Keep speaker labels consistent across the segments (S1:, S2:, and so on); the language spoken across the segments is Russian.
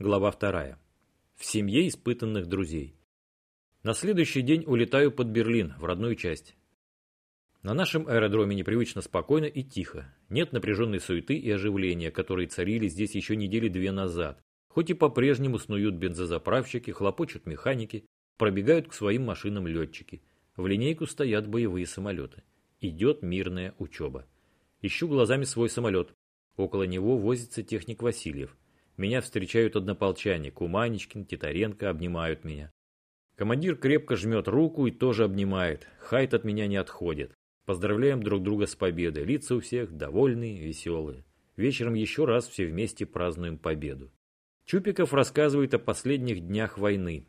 S1: Глава вторая. В семье испытанных друзей. На следующий день улетаю под Берлин, в родную часть. На нашем аэродроме непривычно спокойно и тихо. Нет напряженной суеты и оживления, которые царили здесь еще недели две назад. Хоть и по-прежнему снуют бензозаправщики, хлопочут механики, пробегают к своим машинам летчики. В линейку стоят боевые самолеты. Идет мирная учеба. Ищу глазами свой самолет. Около него возится техник Васильев. Меня встречают однополчане, Куманечкин, Титаренко обнимают меня. Командир крепко жмет руку и тоже обнимает. Хайт от меня не отходит. Поздравляем друг друга с победой. Лица у всех довольные, веселые. Вечером еще раз все вместе празднуем победу. Чупиков рассказывает о последних днях войны.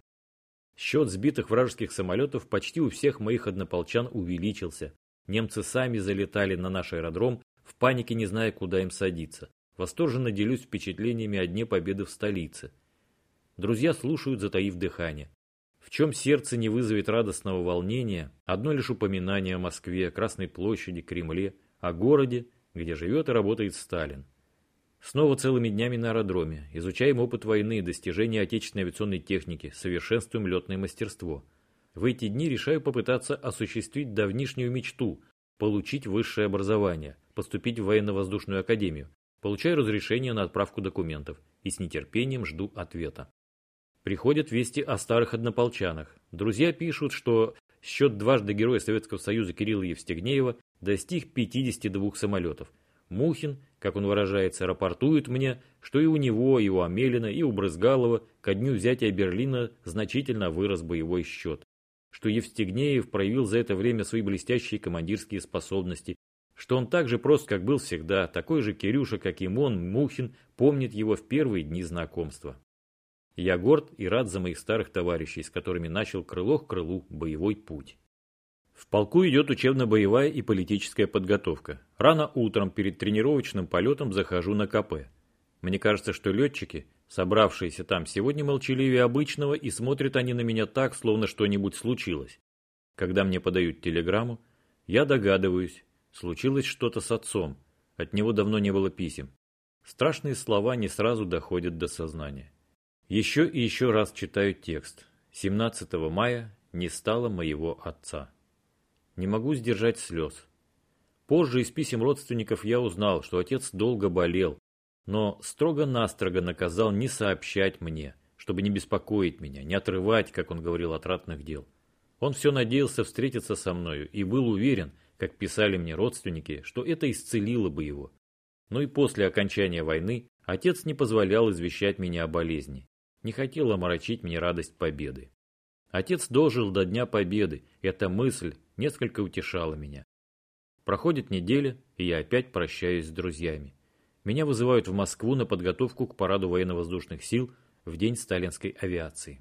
S1: Счет сбитых вражеских самолетов почти у всех моих однополчан увеличился. Немцы сами залетали на наш аэродром, в панике не зная, куда им садиться. Восторженно делюсь впечатлениями о Дне Победы в столице. Друзья слушают, затаив дыхание. В чем сердце не вызовет радостного волнения, одно лишь упоминание о Москве, Красной площади, Кремле, о городе, где живет и работает Сталин. Снова целыми днями на аэродроме, изучаем опыт войны, достижения отечественной авиационной техники, совершенствуем летное мастерство. В эти дни решаю попытаться осуществить давнишнюю мечту – получить высшее образование, поступить в военно-воздушную академию, Получаю разрешение на отправку документов и с нетерпением жду ответа. Приходят вести о старых однополчанах. Друзья пишут, что счет дважды Героя Советского Союза Кирилла Евстигнеева достиг 52 самолетов. Мухин, как он выражается, рапортует мне, что и у него, и у Амелина, и у Брызгалова ко дню взятия Берлина значительно вырос боевой счет. Что Евстигнеев проявил за это время свои блестящие командирские способности что он так же прост, как был всегда, такой же Кирюша, как и Мон Мухин, помнит его в первые дни знакомства. Я горд и рад за моих старых товарищей, с которыми начал крыло к крылу боевой путь. В полку идет учебно-боевая и политическая подготовка. Рано утром перед тренировочным полетом захожу на КП. Мне кажется, что летчики, собравшиеся там сегодня молчаливее обычного, и смотрят они на меня так, словно что-нибудь случилось. Когда мне подают телеграмму, я догадываюсь, Случилось что-то с отцом. От него давно не было писем. Страшные слова не сразу доходят до сознания. Еще и еще раз читаю текст. 17 мая не стало моего отца. Не могу сдержать слез. Позже из писем родственников я узнал, что отец долго болел, но строго-настрого наказал не сообщать мне, чтобы не беспокоить меня, не отрывать, как он говорил, от ратных дел. Он все надеялся встретиться со мною и был уверен, как писали мне родственники, что это исцелило бы его. Но и после окончания войны отец не позволял извещать меня о болезни, не хотел омрачить мне радость победы. Отец дожил до Дня Победы, эта мысль несколько утешала меня. Проходит неделя, и я опять прощаюсь с друзьями. Меня вызывают в Москву на подготовку к параду военно-воздушных сил в день сталинской авиации.